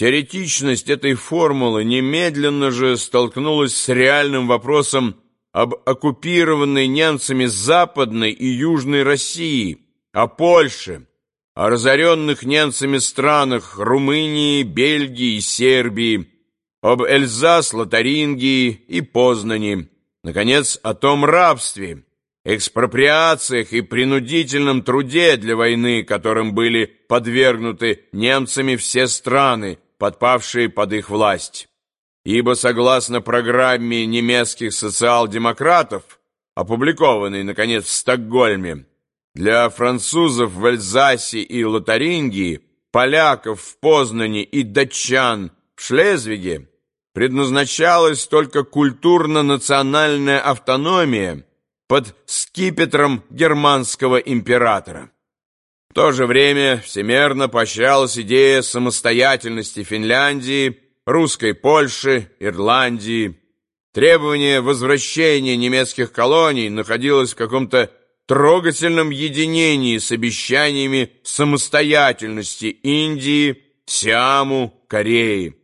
Теоретичность этой формулы немедленно же столкнулась с реальным вопросом об оккупированной немцами Западной и Южной России, о Польше, о разоренных немцами странах Румынии, Бельгии Сербии, об Эльзас-Лотарингии и Познани, наконец, о том рабстве, экспроприациях и принудительном труде для войны, которым были подвергнуты немцами все страны, подпавшие под их власть. Ибо, согласно программе немецких социал-демократов, опубликованной, наконец, в Стокгольме, для французов в Эльзасе и Лотарингии, поляков в Познане и датчан в Шлезвиге предназначалась только культурно-национальная автономия под скипетром германского императора. В то же время всемерно поощрялась идея самостоятельности Финляндии, русской Польши, Ирландии. Требование возвращения немецких колоний находилось в каком-то трогательном единении с обещаниями самостоятельности Индии, Сиаму, Кореи.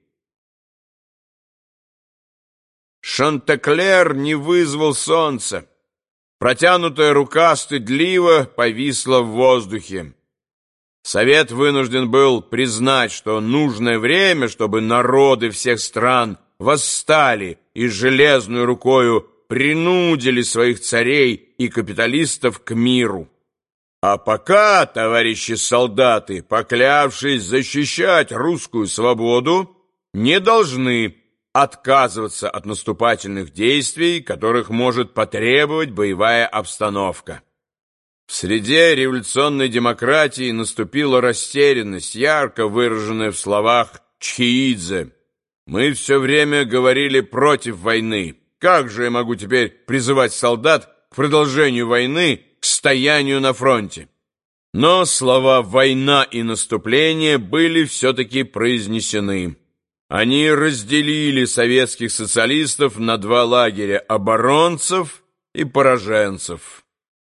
Шантеклер не вызвал солнца. Протянутая рука стыдливо повисла в воздухе. Совет вынужден был признать, что нужное время, чтобы народы всех стран восстали и железную рукою принудили своих царей и капиталистов к миру. А пока, товарищи солдаты, поклявшись защищать русскую свободу, не должны отказываться от наступательных действий, которых может потребовать боевая обстановка. В среде революционной демократии наступила растерянность, ярко выраженная в словах Чхиидзе. «Мы все время говорили против войны. Как же я могу теперь призывать солдат к продолжению войны, к стоянию на фронте?» Но слова «война» и «наступление» были все-таки произнесены. Они разделили советских социалистов на два лагеря – оборонцев и пораженцев.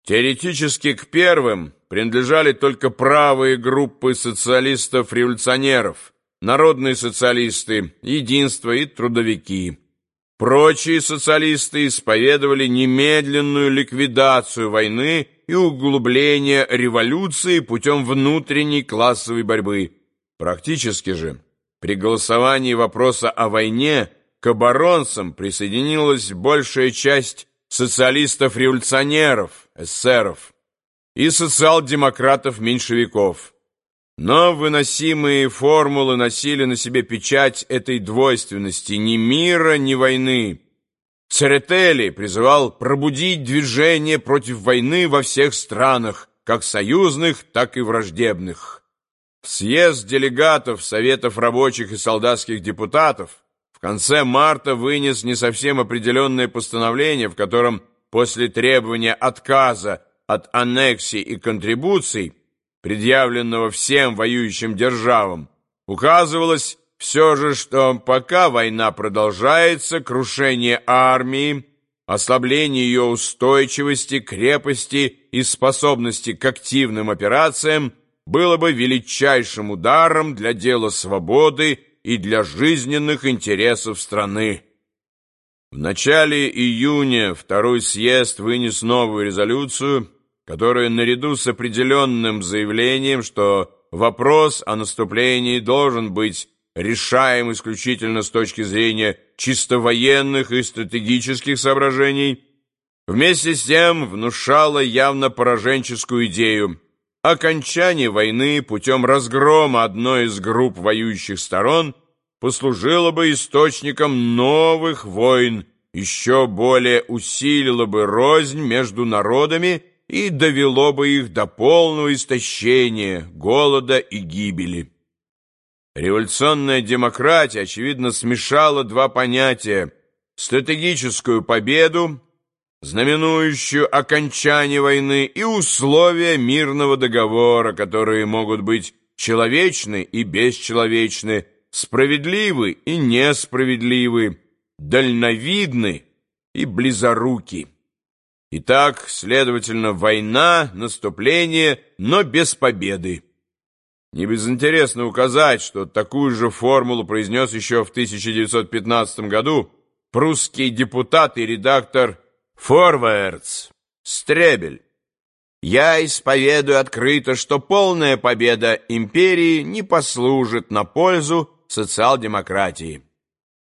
Теоретически к первым принадлежали только правые группы социалистов-революционеров, народные социалисты, единство и трудовики. Прочие социалисты исповедовали немедленную ликвидацию войны и углубление революции путем внутренней классовой борьбы. Практически же при голосовании вопроса о войне к оборонцам присоединилась большая часть социалистов-революционеров, эсеров, и социал-демократов-меньшевиков. Но выносимые формулы носили на себе печать этой двойственности ни мира, ни войны. Церетели призывал пробудить движение против войны во всех странах, как союзных, так и враждебных. Съезд делегатов Советов рабочих и солдатских депутатов в конце марта вынес не совсем определенное постановление, в котором после требования отказа от аннексий и контрибуций, предъявленного всем воюющим державам, указывалось все же, что пока война продолжается, крушение армии, ослабление ее устойчивости, крепости и способности к активным операциям было бы величайшим ударом для дела свободы и для жизненных интересов страны. В начале июня второй съезд вынес новую резолюцию, которая наряду с определенным заявлением, что вопрос о наступлении должен быть решаем исключительно с точки зрения чисто военных и стратегических соображений, вместе с тем внушала явно пораженческую идею окончание войны путем разгрома одной из групп воюющих сторон послужило бы источником новых войн, еще более усилило бы рознь между народами и довело бы их до полного истощения, голода и гибели. Революционная демократия, очевидно, смешала два понятия – стратегическую победу знаменующую окончание войны и условия мирного договора, которые могут быть человечны и бесчеловечны, справедливы и несправедливы, дальновидны и близоруки. Итак, следовательно, война, наступление, но без победы. Не безинтересно указать, что такую же формулу произнес еще в 1915 году прусский депутат и редактор Форвардс Стребель. Я исповедую открыто, что полная победа империи не послужит на пользу социал-демократии.